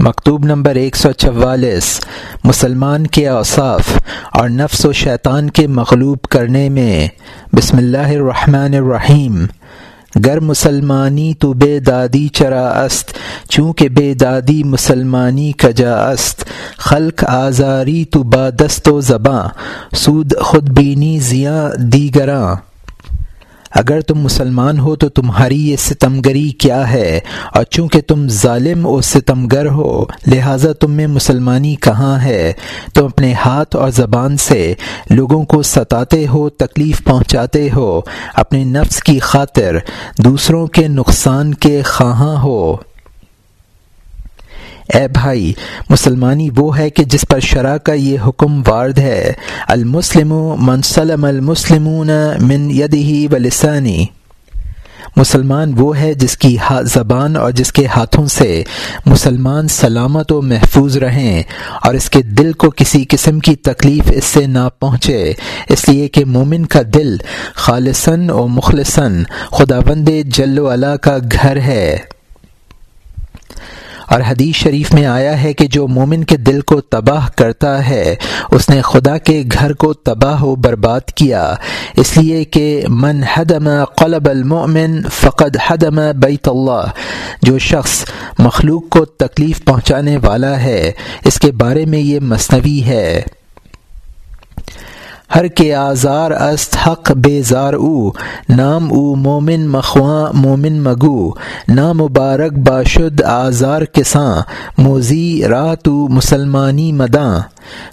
مکتوب نمبر ایک سو چوالیس، مسلمان کے اوصاف اور نفس و شیطان کے مغلوب کرنے میں۔ بسم اللہ الرحمن الرحیم۔ گر مسلمانی تو بے دادی چرا است، چونکہ بے دادی مسلمانی کجا است۔ خلق آزاری تو بادست و زباں، سود خود بینی زیاں دیگراں۔ اگر تم مسلمان ہو تو تمہاری یہ ستمگری کیا ہے؟ اور چونکہ تم ظالم و ستمگر ہو، لہٰذا تم میں مسلمانی کہاں ہے؟ تم اپنے ہاتھ اور زبان سے لوگوں کو ستاتے ہو، تکلیف پہنچاتے ہو، اپنے نفس کی خاطر دوسروں کے نقصان کے خواہاں ہو۔ اے بھائی، مسلمانی وہ ہے کہ جس پر شرع کا یہ حکم وارد ہے۔ المسلم منسلم المسلمون من یدہی و لسانی مسلمان وہ ہے جس کی زبان اور جس کے ہاتھوں سے مسلمان سلامت و محفوظ رہیں اور اس کے دل کو کسی قسم کی تکلیف اس سے نہ پہنچے۔ اس لیے کہ مومن کا دل خالصن و مخلصن خدا بند جل و علا کا گھر ہے۔ اور حدیث شریف میں آیا ہے کہ جو مومن کے دل کو تباہ کرتا ہے، اس نے خدا کے گھر کو تباہ و برباد کیا۔ اس لیے کہ من حدم قلب المؤمن فقد حدم بیت اللہ۔ جو شخص مخلوق کو تکلیف پہنچانے والا ہے، اس کے بارے میں یہ مصنوعی ہے۔ ہر کے آزار است حق بیزار او، نام او مومن مخواں، مومن مگو، نام مبارک باشد آزار کساں، موزی راہ تو مسلمانی مداں۔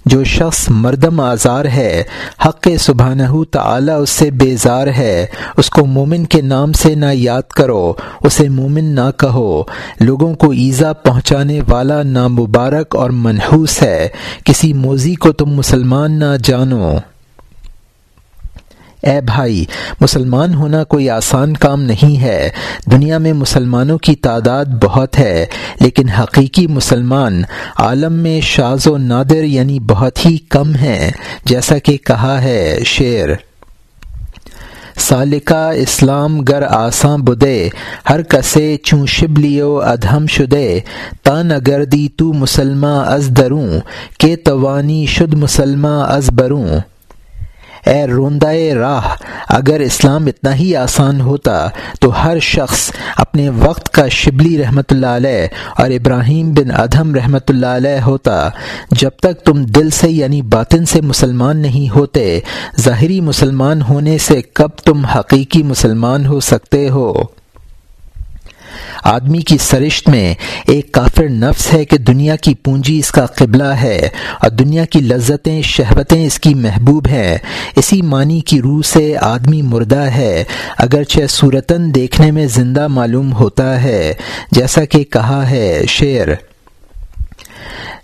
جو شخص مردم آزار ہے، حق سبحانہ تعالی اس سے بیزار ہے۔ اس کو مومن کے نام سے نہ یاد کرو، اسے مومن نہ کہو۔ لوگوں کو ایزا پہنچانے والا نامبارک اور منحوس ہے۔ کسی موزی کو تم مسلمان نہ جانو۔ اے بھائی، مسلمان ہونا کوئی آسان کام نہیں ہے۔ دنیا میں مسلمانوں کی تعداد بہت ہے، لیکن حقیقی مسلمان عالم میں شاز و نادر یعنی بہت ہی کم ہیں، جیسا کہ کہا ہے شعر۔ سالکا اسلام گر آساں بدے، ہر کسے چوں شبلیو ادہم شدے۔ تان اگر دی تو مسلمہ از دروں، کہ توانی شد مسلمہ از بروں۔ اے روندائے راہ، اگر اسلام اتنا ہی آسان ہوتا تو ہر شخص اپنے وقت کا شبلی رحمۃ اللہ علیہ اور ابراہیم بن ادھم رحمۃ اللہ علیہ ہوتا۔ جب تک تم دل سے یعنی باطن سے مسلمان نہیں ہوتے، ظاہری مسلمان ہونے سے کب تم حقیقی مسلمان ہو سکتے ہو؟ آدمی کی سرشت میں ایک کافر نفس ہے کہ دنیا کی پونجی اس کا قبلہ ہے اور دنیا کی لذتیں، شہوتیں اس کی محبوب ہیں۔ اسی معنی کی روح سے آدمی مردہ ہے۔ اگرچہ صورتاً دیکھنے میں زندہ معلوم ہوتا ہے، جیسا کہ کہا ہے شعر۔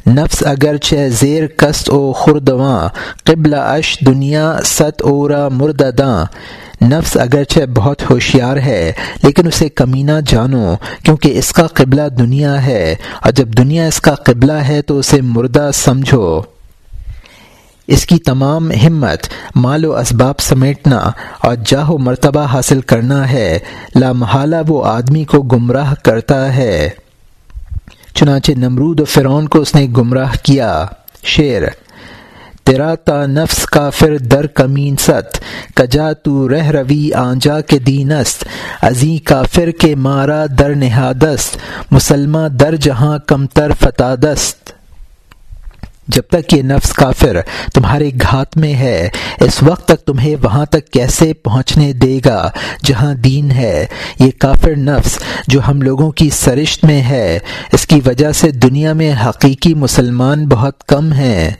نفس اگرچہ زیر کست او خردواں قبل اش دنیا ست اورا مردداں۔ نفس اگرچہ بہت ہوشیار ہے، لیکن اسے کمینہ جانو، کیونکہ اس کا قبلہ دنیا ہے، اور جب دنیا اس کا قبلہ ہے تو اسے مردہ سمجھو۔ اس کی تمام ہمت، مال و اسباب سمیٹنا، اور جاہ و مرتبہ حاصل کرنا ہے۔ لا محالہ وہ آدمی کو گمراہ کرتا ہے۔ چنانچہ نمرود و فرعون کو اس نے گمراہ کیا۔ شعر تیرا تا نفس کافر در کمین ست کجا تو رہ روی آنجا کے دینست ازی کافر کے مارا در نہادست مسلمہ در جہاں کمتر فتادست جب تک یہ نفس کافر تمہارے گھات میں ہے، اس وقت تک تمہیں وہاں تک کیسے پہنچنے دے گا جہاں دین ہے؟ یہ کافر نفس جو ہم لوگوں کی سرشت میں ہے، اس کی وجہ سے دنیا میں حقیقی مسلمان بہت کم ہیں۔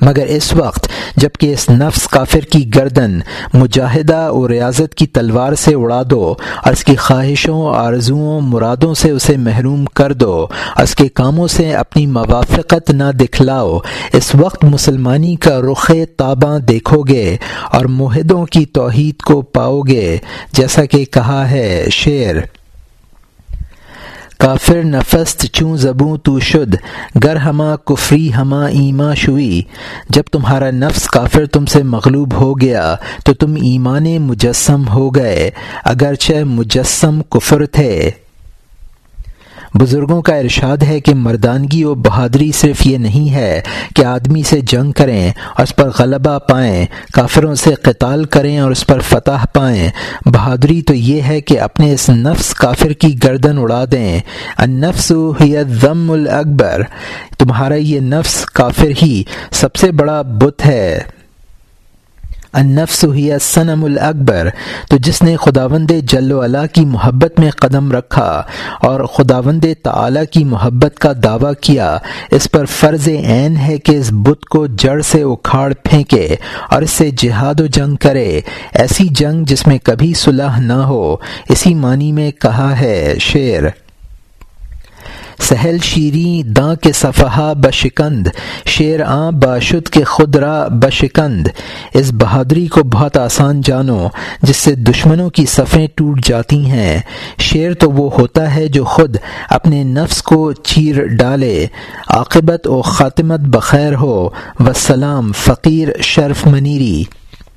مگر اس وقت جبکہ اس نفس کافر کی گردن مجاہدہ اور ریاضت کی تلوار سے اڑا دو اور اس کی خواہشوں، آرزوؤں، مرادوں سے اسے محروم کر دو اور اس کے کاموں سے اپنی موافقت نہ دکھلاؤ، اس وقت مسلمانی کا رخ تاباں دیکھو گے اور معاہدوں کی توحید کو پاؤ گے، جیسا کہ کہا ہے شعر کافر نفست چوں زبوں تو شد، گر ہما کفری ہما ایما شوئی جب تمہارا نفس کافر تم سے مغلوب ہو گیا، تو تم ایمان مجسم ہو گئے، اگرچہ مجسم کفر تھے۔ بزرگوں کا ارشاد ہے کہ مردانگی و بہادری صرف یہ نہیں ہے کہ آدمی سے جنگ کریں اور اس پر غلبہ پائیں، کافروں سے قتال کریں اور اس پر فتح پائیں۔ بہادری تو یہ ہے کہ اپنے اس نفس کافر کی گردن اڑا دیں۔ النفس ہی ضم الاکبر۔ تمہارا یہ نفس کافر ہی سب سے بڑا بت ہے۔ النفس ہی سنم الاکبر تو جس نے خداوند جل و علا کی محبت میں قدم رکھا اور خداوند تعالی کی محبت کا دعویٰ کیا، اس پر فرض عین ہے کہ اس بت کو جڑ سے اکھاڑ پھینکے اور اس سے جہاد و جنگ کرے۔ ایسی جنگ جس میں کبھی صلح نہ ہو، اسی معنی میں کہا ہے شعر۔ سہل شیریں داں کے صفحہ بشکند، شیر آں باشد کے خدرا بشکند۔ اس بہادری کو بہت آسان جانو، جس سے دشمنوں کی صفیں ٹوٹ جاتی ہیں۔ شیر تو وہ ہوتا ہے جو خود اپنے نفس کو چیر ڈالے۔ عاقبت و خاتمت بخیر ہو۔ وسلام، فقیر، شرف منیری۔